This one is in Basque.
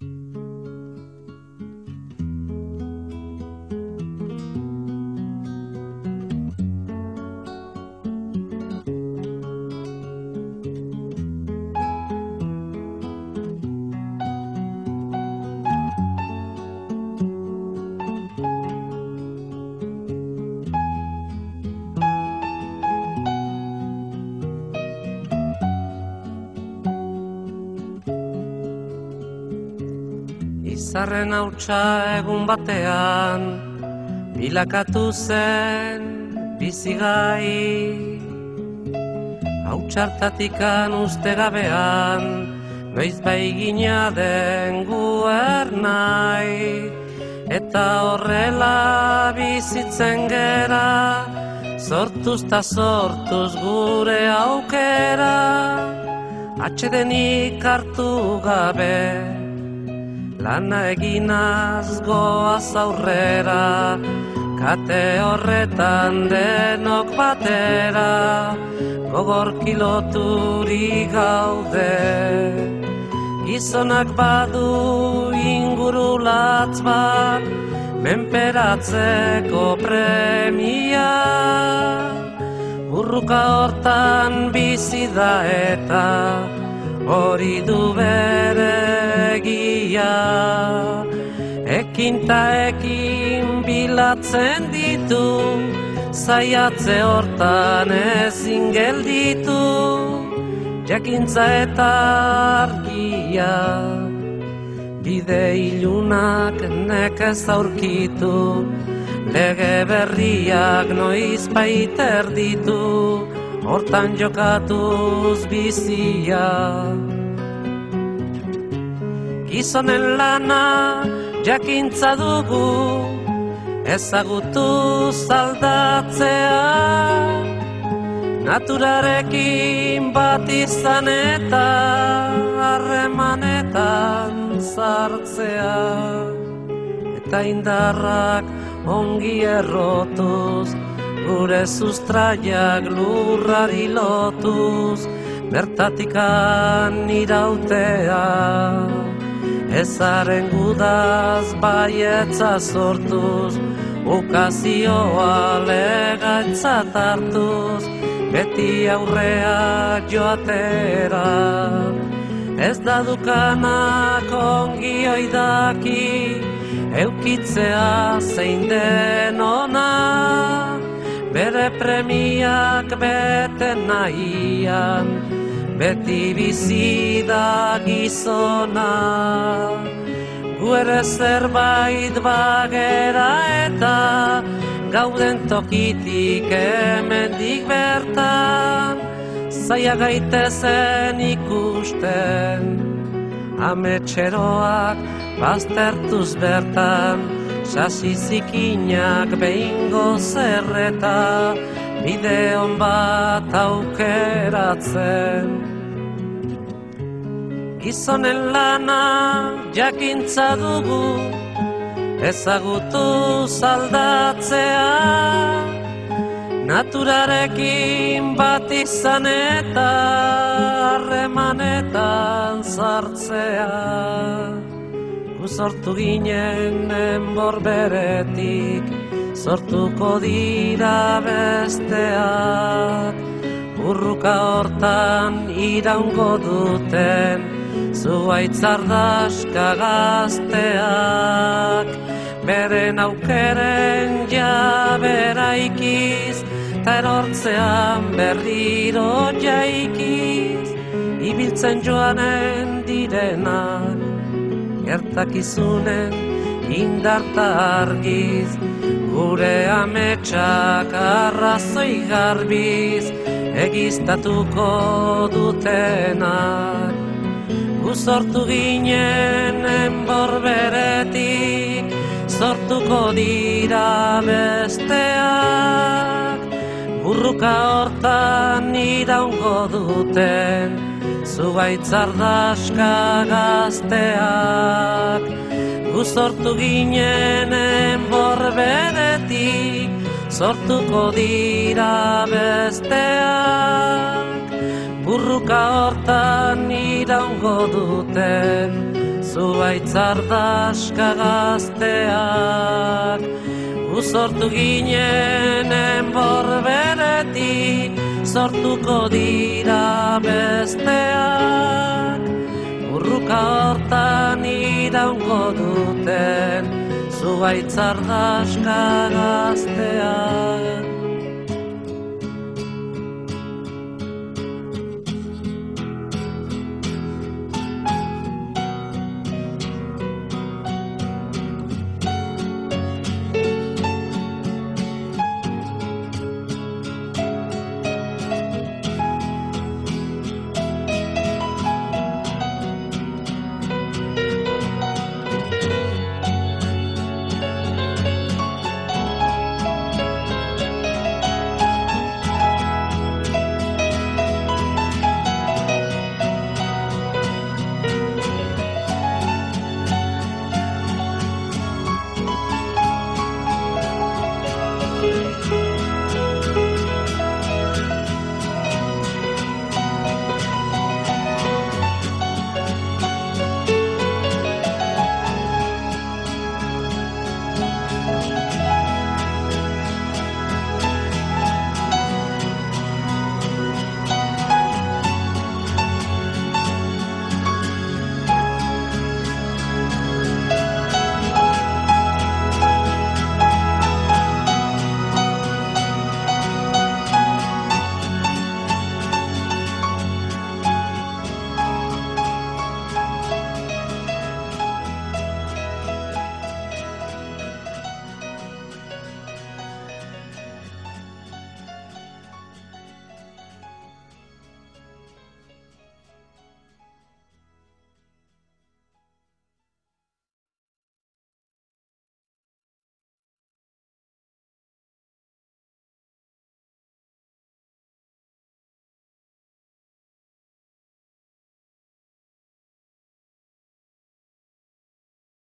Mm-hmm. Izarren hautsa egun batean Bilakatu zen bizigai Hautsartatikan uste gabean Noiz baigina den guer nahi. Eta horrela bizitzen gera Sortuz ta sortuz gure aukera. Atxedenik hartu gabe Lana eginaz goaz aurrera, kate horretan denok batera, gogor kiloturi gaude. Gizonak badu ingurulatz bat, menperatzeko premia. Urruka hortan bizi da eta, hori du bere egia. Ekin ta ekin bilatzen ditu Zaiatze hortan ezin gelditu. Jakintza eta argia Bide ilunak nekez aurkitu. Lege berriak noiz baiter ditu hortan jokatuz bizia. Gizonen lana jakintza dugu, ezagutu zaldatzea. Naturarekin bat izan eta harremanetan zartzea. Eta indarrak ongi errotuz, gure sustraiak lurrari lotuz, bertatikan irautea. Ezaren gudaz baietza sortuz, ukazioa legatzat hartuz, beti aurreak joatera. Ez da dukanak ongi oidaki, eukitzea zein den ona bere premiak bete nahian, beti bizi da gizona. Guere zerbait bagera eta gauden tokitik emendik bertan, zaia gaitezen ikusten, ametxeroak baztertuz bertan, sasi zikinak behingo zerreta, bideon bat aukeratzen. Gizonen lana jakintza dugu, ezagutu zaldatzea, naturarekin bat izan eta harremanetan zartzea sortu ginen enbor beretik, sortuko dira besteak, urruka hortan iraungo duten, zuaitzardaska gazteak, beren aukeren jabera ikiz, ta erortzean berriro jaikiz, ibiltzen joanen direnak, gertakizunen indarta argiz, gure ametsak arrazoi garbiz, egiztatuko dutenak. Gu sortu ginen enborberetik, sortuko dira besteak, burruka hortan iraungo duten, zugaitzardaska gazteak Gu sortu ginen enborberetik Sortuko dira besteak. Burruka hortan iraungo duten zuaitzardaska gazteak. Uzortu ginen enbor beretik sortuko dira besteak. Urruka hortan iraungo duten zuaitzardaska gazteak